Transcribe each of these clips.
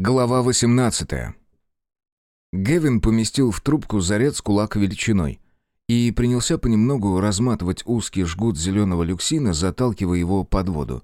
Глава 18. Гевин поместил в трубку заряд с кулак величиной и принялся понемногу разматывать узкий жгут зеленого люксина, заталкивая его под воду.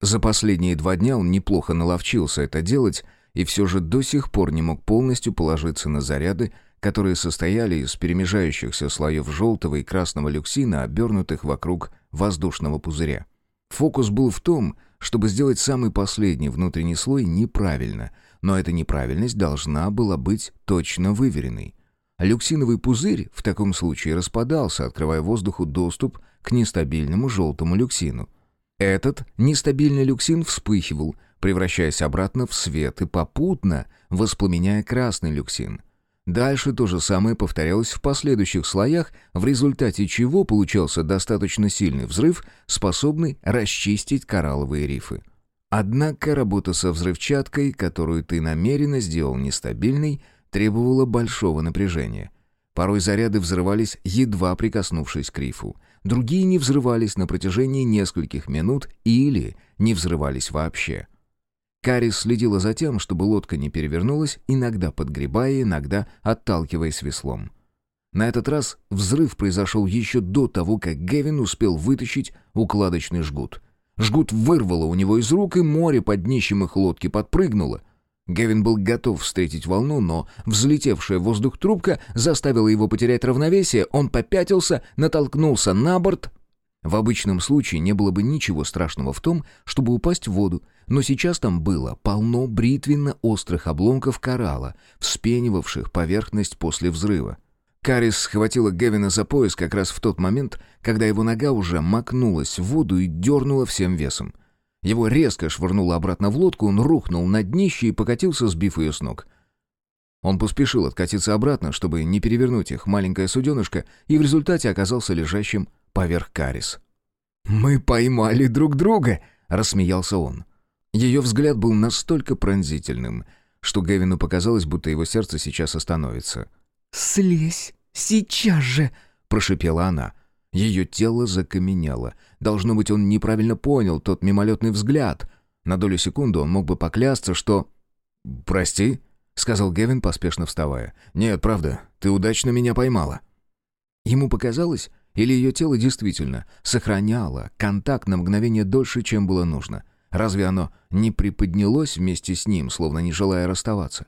За последние два дня он неплохо наловчился это делать и все же до сих пор не мог полностью положиться на заряды, которые состояли из перемежающихся слоев желтого и красного люксина, обернутых вокруг воздушного пузыря. Фокус был в том, чтобы сделать самый последний внутренний слой неправильно, но эта неправильность должна была быть точно выверенной. Люксиновый пузырь в таком случае распадался, открывая воздуху доступ к нестабильному желтому люксину. Этот нестабильный люксин вспыхивал, превращаясь обратно в свет и попутно воспламеняя красный люксин — Дальше то же самое повторялось в последующих слоях, в результате чего получался достаточно сильный взрыв, способный расчистить коралловые рифы. Однако работа со взрывчаткой, которую ты намеренно сделал нестабильной, требовала большого напряжения. Порой заряды взрывались, едва прикоснувшись к рифу. Другие не взрывались на протяжении нескольких минут или не взрывались вообще. Карис следила за тем, чтобы лодка не перевернулась, иногда подгребая, иногда отталкиваясь веслом. На этот раз взрыв произошел еще до того, как Гевин успел вытащить укладочный жгут. Жгут вырвало у него из рук, и море под днищем их лодки подпрыгнуло. Гевин был готов встретить волну, но взлетевшая в воздух трубка заставила его потерять равновесие, он попятился, натолкнулся на борт. В обычном случае не было бы ничего страшного в том, чтобы упасть в воду, но сейчас там было полно бритвенно-острых обломков коралла, вспенивавших поверхность после взрыва. Карис схватила Гевина за пояс как раз в тот момент, когда его нога уже макнулась в воду и дернула всем весом. Его резко швырнуло обратно в лодку, он рухнул на днище и покатился, сбив ее с ног. Он поспешил откатиться обратно, чтобы не перевернуть их маленькое суденышко, и в результате оказался лежащим поверх Карис. «Мы поймали друг друга!» — рассмеялся он. Ее взгляд был настолько пронзительным, что Гевину показалось, будто его сердце сейчас остановится. «Слезь! Сейчас же!» — прошипела она. Ее тело закаменело. Должно быть, он неправильно понял тот мимолетный взгляд. На долю секунды он мог бы поклясться, что... «Прости», — сказал Гевин, поспешно вставая. «Нет, правда, ты удачно меня поймала». Ему показалось, или ее тело действительно сохраняло контакт на мгновение дольше, чем было нужно. Разве оно не приподнялось вместе с ним, словно не желая расставаться?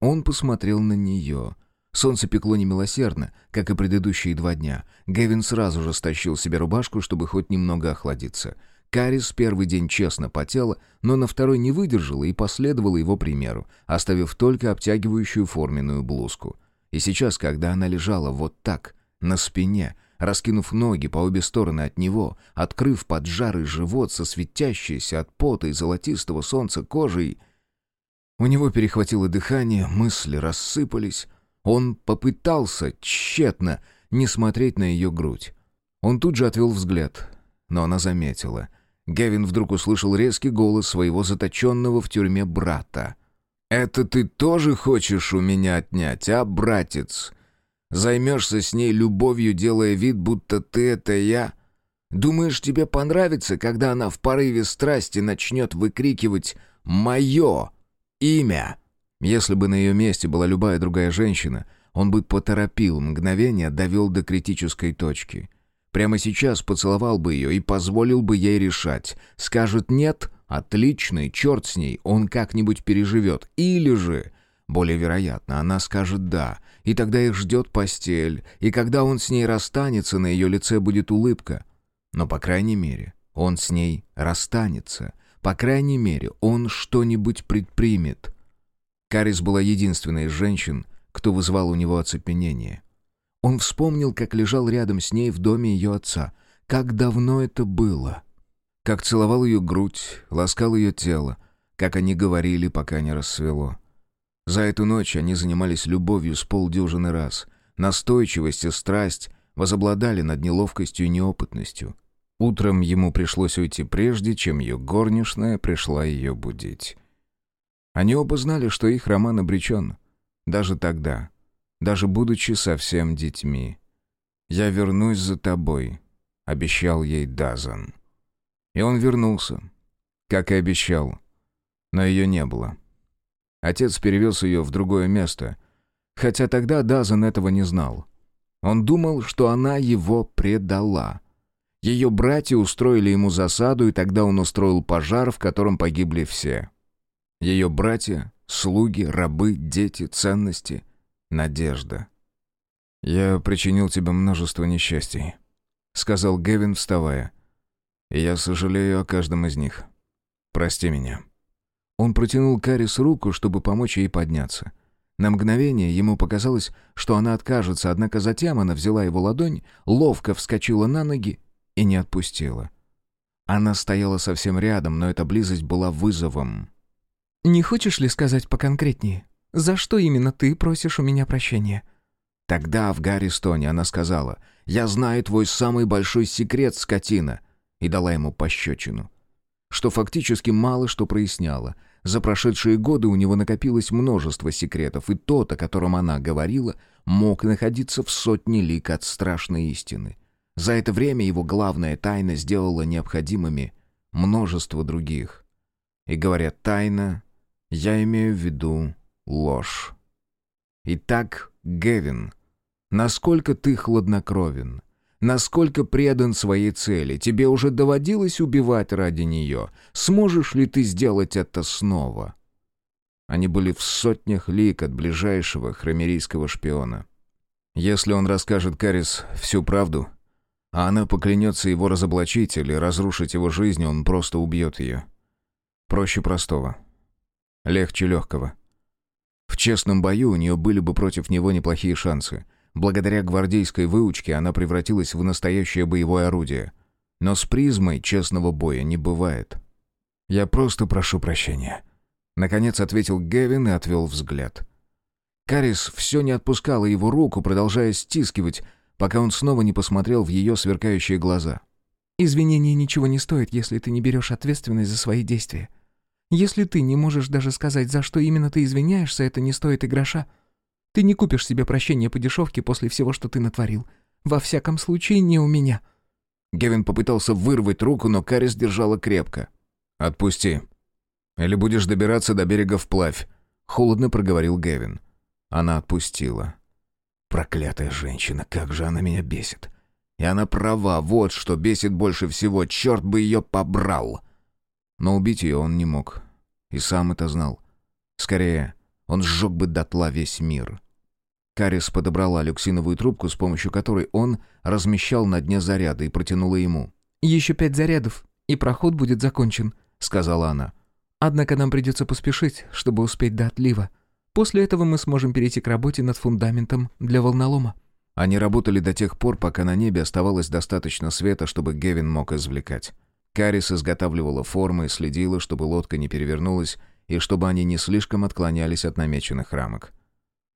Он посмотрел на нее. Солнце пекло немилосердно, как и предыдущие два дня. Гевин сразу же стащил себе рубашку, чтобы хоть немного охладиться. Карис первый день честно потела, но на второй не выдержала и последовала его примеру, оставив только обтягивающую форменную блузку. И сейчас, когда она лежала вот так, на спине, раскинув ноги по обе стороны от него, открыв поджарый живот со светящейся от пота и золотистого солнца кожей. У него перехватило дыхание, мысли рассыпались. Он попытался тщетно не смотреть на ее грудь. Он тут же отвел взгляд, но она заметила. Гевин вдруг услышал резкий голос своего заточенного в тюрьме брата. «Это ты тоже хочешь у меня отнять, а, братец? Займешься с ней любовью, делая вид, будто ты — это я? Думаешь, тебе понравится, когда она в порыве страсти начнет выкрикивать «Мое имя»?» Если бы на ее месте была любая другая женщина, он бы поторопил мгновение, довел до критической точки. Прямо сейчас поцеловал бы ее и позволил бы ей решать. Скажет «нет» — отличный, черт с ней, он как-нибудь переживет. Или же более вероятно, она скажет «да», и тогда их ждет постель, и когда он с ней расстанется, на ее лице будет улыбка. Но, по крайней мере, он с ней расстанется. По крайней мере, он что-нибудь предпримет. Карис была единственной из женщин, кто вызвал у него оцепенение. Он вспомнил, как лежал рядом с ней в доме ее отца. Как давно это было. Как целовал ее грудь, ласкал ее тело, как они говорили, пока не рассвело. За эту ночь они занимались любовью с полдюжины раз. Настойчивость и страсть возобладали над неловкостью и неопытностью. Утром ему пришлось уйти прежде, чем ее горничная пришла ее будить. Они оба знали, что их роман обречен. Даже тогда, даже будучи совсем детьми. «Я вернусь за тобой», — обещал ей Дазан. И он вернулся, как и обещал, но ее не было. Отец перевез ее в другое место. Хотя тогда Дазен этого не знал. Он думал, что она его предала. Ее братья устроили ему засаду, и тогда он устроил пожар, в котором погибли все. Ее братья, слуги, рабы, дети, ценности, надежда. «Я причинил тебе множество несчастий», — сказал Гевин, вставая. «И я сожалею о каждом из них. Прости меня». Он протянул Карис руку, чтобы помочь ей подняться. На мгновение ему показалось, что она откажется, однако затем она взяла его ладонь, ловко вскочила на ноги и не отпустила. Она стояла совсем рядом, но эта близость была вызовом. «Не хочешь ли сказать поконкретнее? За что именно ты просишь у меня прощения?» Тогда в Гарристоне она сказала «Я знаю твой самый большой секрет, скотина», и дала ему пощечину. Что фактически мало что проясняло. За прошедшие годы у него накопилось множество секретов, и тот, о котором она говорила, мог находиться в сотне лик от страшной истины. За это время его главная тайна сделала необходимыми множество других. И говоря «тайна», я имею в виду ложь. Итак, Гевин, насколько ты хладнокровен? Насколько предан своей цели? Тебе уже доводилось убивать ради нее? Сможешь ли ты сделать это снова?» Они были в сотнях лик от ближайшего хромерийского шпиона. Если он расскажет Карис всю правду, а она поклянется его разоблачить или разрушить его жизнь, он просто убьет ее. Проще простого. Легче легкого. В честном бою у нее были бы против него неплохие шансы — Благодаря гвардейской выучке она превратилась в настоящее боевое орудие. Но с призмой честного боя не бывает. «Я просто прошу прощения», — наконец ответил Гевин и отвел взгляд. Карис все не отпускала его руку, продолжая стискивать, пока он снова не посмотрел в ее сверкающие глаза. «Извинения ничего не стоят, если ты не берешь ответственность за свои действия. Если ты не можешь даже сказать, за что именно ты извиняешься, это не стоит и гроша. Ты не купишь себе прощения по дешевке после всего, что ты натворил. Во всяком случае, не у меня». Гевин попытался вырвать руку, но Карис держала крепко. «Отпусти. Или будешь добираться до берега вплавь», — холодно проговорил Гевин. Она отпустила. «Проклятая женщина, как же она меня бесит!» И она права, вот что бесит больше всего, черт бы ее побрал. Но убить ее он не мог. И сам это знал. Скорее, он сжег бы дотла весь мир. Карис подобрала люксиновую трубку, с помощью которой он размещал на дне заряда и протянула ему. «Еще пять зарядов, и проход будет закончен», — сказала она. «Однако нам придется поспешить, чтобы успеть до отлива. После этого мы сможем перейти к работе над фундаментом для волнолома». Они работали до тех пор, пока на небе оставалось достаточно света, чтобы Гевин мог извлекать. Карис изготавливала формы и следила, чтобы лодка не перевернулась и чтобы они не слишком отклонялись от намеченных рамок.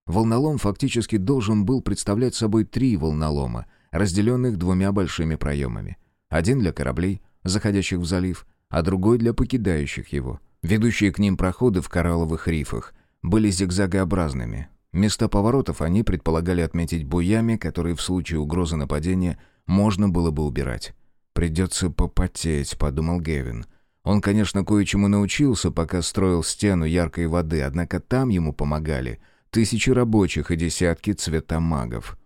Волнолом фактически должен был представлять собой три волнолома, разделенных двумя большими проемами. Один для кораблей, заходящих в залив, а другой для покидающих его. Ведущие к ним проходы в коралловых рифах были зигзагообразными. Места поворотов они предполагали отметить буями, которые в случае угрозы нападения можно было бы убирать. «Придется попотеть», — подумал Гевин. Он, конечно, кое-чему научился, пока строил стену яркой воды, однако там ему помогали тысячи рабочих и десятки цветомагов.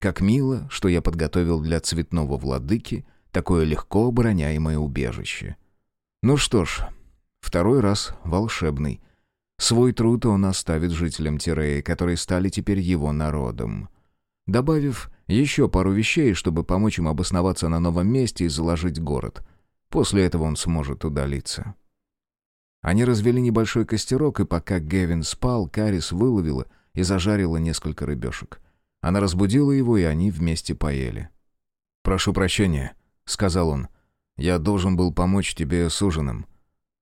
Как мило, что я подготовил для цветного владыки такое легко обороняемое убежище. Ну что ж, второй раз волшебный. Свой труд он оставит жителям Тиреи, которые стали теперь его народом. Добавив еще пару вещей, чтобы помочь им обосноваться на новом месте и заложить город. После этого он сможет удалиться. Они развели небольшой костерок, и пока Гевин спал, Карис выловила и зажарила несколько рыбешек. Она разбудила его, и они вместе поели. «Прошу прощения», — сказал он. «Я должен был помочь тебе с ужином».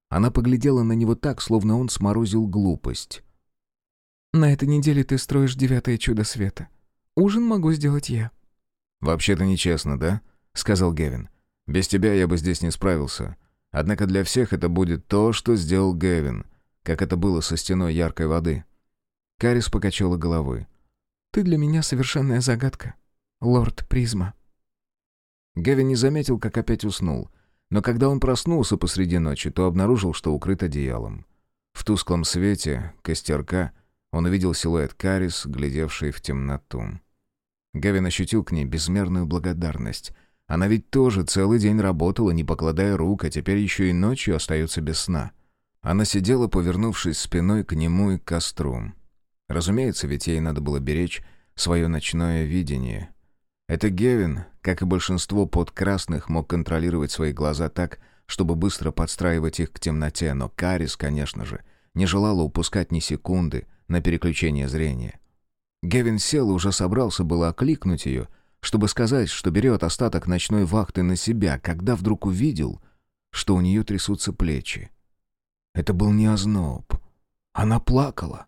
Она поглядела на него так, словно он сморозил глупость. «На этой неделе ты строишь девятое чудо света. Ужин могу сделать я». «Вообще-то нечестно, да?» — сказал Гевин. «Без тебя я бы здесь не справился. Однако для всех это будет то, что сделал Гэвин, как это было со стеной яркой воды. Карис покачала головой. «Ты для меня совершенная загадка, лорд Призма». Гэвин не заметил, как опять уснул, но когда он проснулся посреди ночи, то обнаружил, что укрыт одеялом. В тусклом свете костерка он увидел силуэт Карис, глядевший в темноту. Гавин ощутил к ней безмерную благодарность. Она ведь тоже целый день работала, не покладая рук, а теперь еще и ночью остается без сна. Она сидела, повернувшись спиной к нему и к костру. Разумеется, ведь ей надо было беречь свое ночное видение. Это Гевин, как и большинство подкрасных, мог контролировать свои глаза так, чтобы быстро подстраивать их к темноте, но Карис, конечно же, не желала упускать ни секунды на переключение зрения. Гевин сел и уже собрался было окликнуть ее, чтобы сказать, что берет остаток ночной вахты на себя, когда вдруг увидел, что у нее трясутся плечи. Это был не озноб. Она плакала.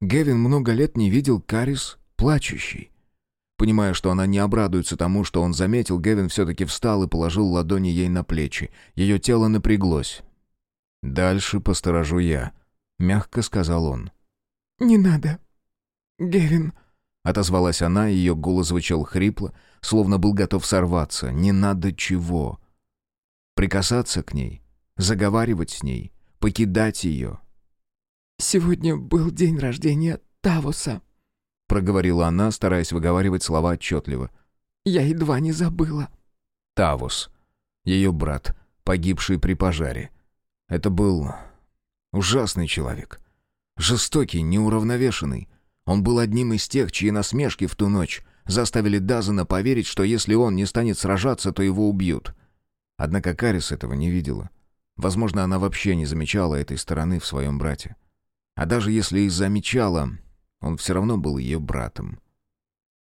Гевин много лет не видел Карис плачущей. Понимая, что она не обрадуется тому, что он заметил, Гевин все-таки встал и положил ладони ей на плечи. Ее тело напряглось. «Дальше посторожу я», — мягко сказал он. «Не надо», «Гевин...» — отозвалась она, и ее голос звучал хрипло, словно был готов сорваться. «Не надо чего?» Прикасаться к ней, заговаривать с ней, покидать ее. «Сегодня был день рождения Тавоса», — проговорила она, стараясь выговаривать слова отчетливо. «Я едва не забыла». Тавос, ее брат, погибший при пожаре. Это был ужасный человек. Жестокий, неуравновешенный, он был одним из тех, чьи насмешки в ту ночь заставили Дазана поверить, что если он не станет сражаться, то его убьют. Однако Карис этого не видела. Возможно, она вообще не замечала этой стороны в своем брате. А даже если и замечала, он все равно был ее братом.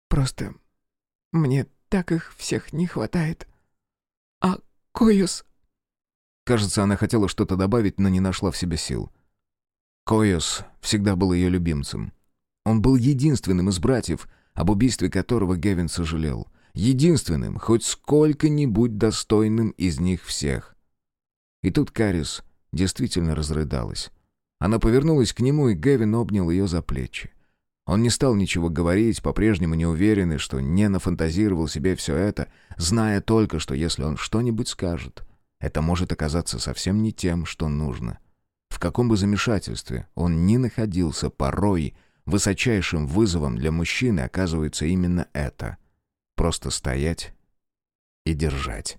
«Просто мне так их всех не хватает. А Койос...» Кажется, она хотела что-то добавить, но не нашла в себе сил. Койос всегда был ее любимцем. Он был единственным из братьев, об убийстве которого Гевин сожалел. Единственным, хоть сколько-нибудь достойным из них всех. И тут Карис действительно разрыдалась. Она повернулась к нему, и Гевин обнял ее за плечи. Он не стал ничего говорить, по-прежнему не уверенный, что не нафантазировал себе все это, зная только, что если он что-нибудь скажет, это может оказаться совсем не тем, что нужно. В каком бы замешательстве он ни находился, порой Высочайшим вызовом для мужчины оказывается именно это. Просто стоять и держать.